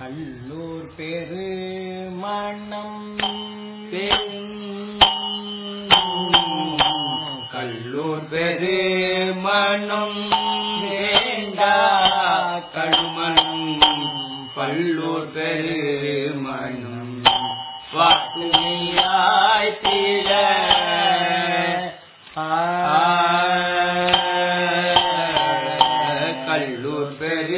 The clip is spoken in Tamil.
கல்லூர் பெரு மணம் கல்லூர் பெரு மணம் வேண்டா கழுமணம் பல்லூர் பெரு மணம் வாட்டுமையாய் தீர கல்லூர் பெரு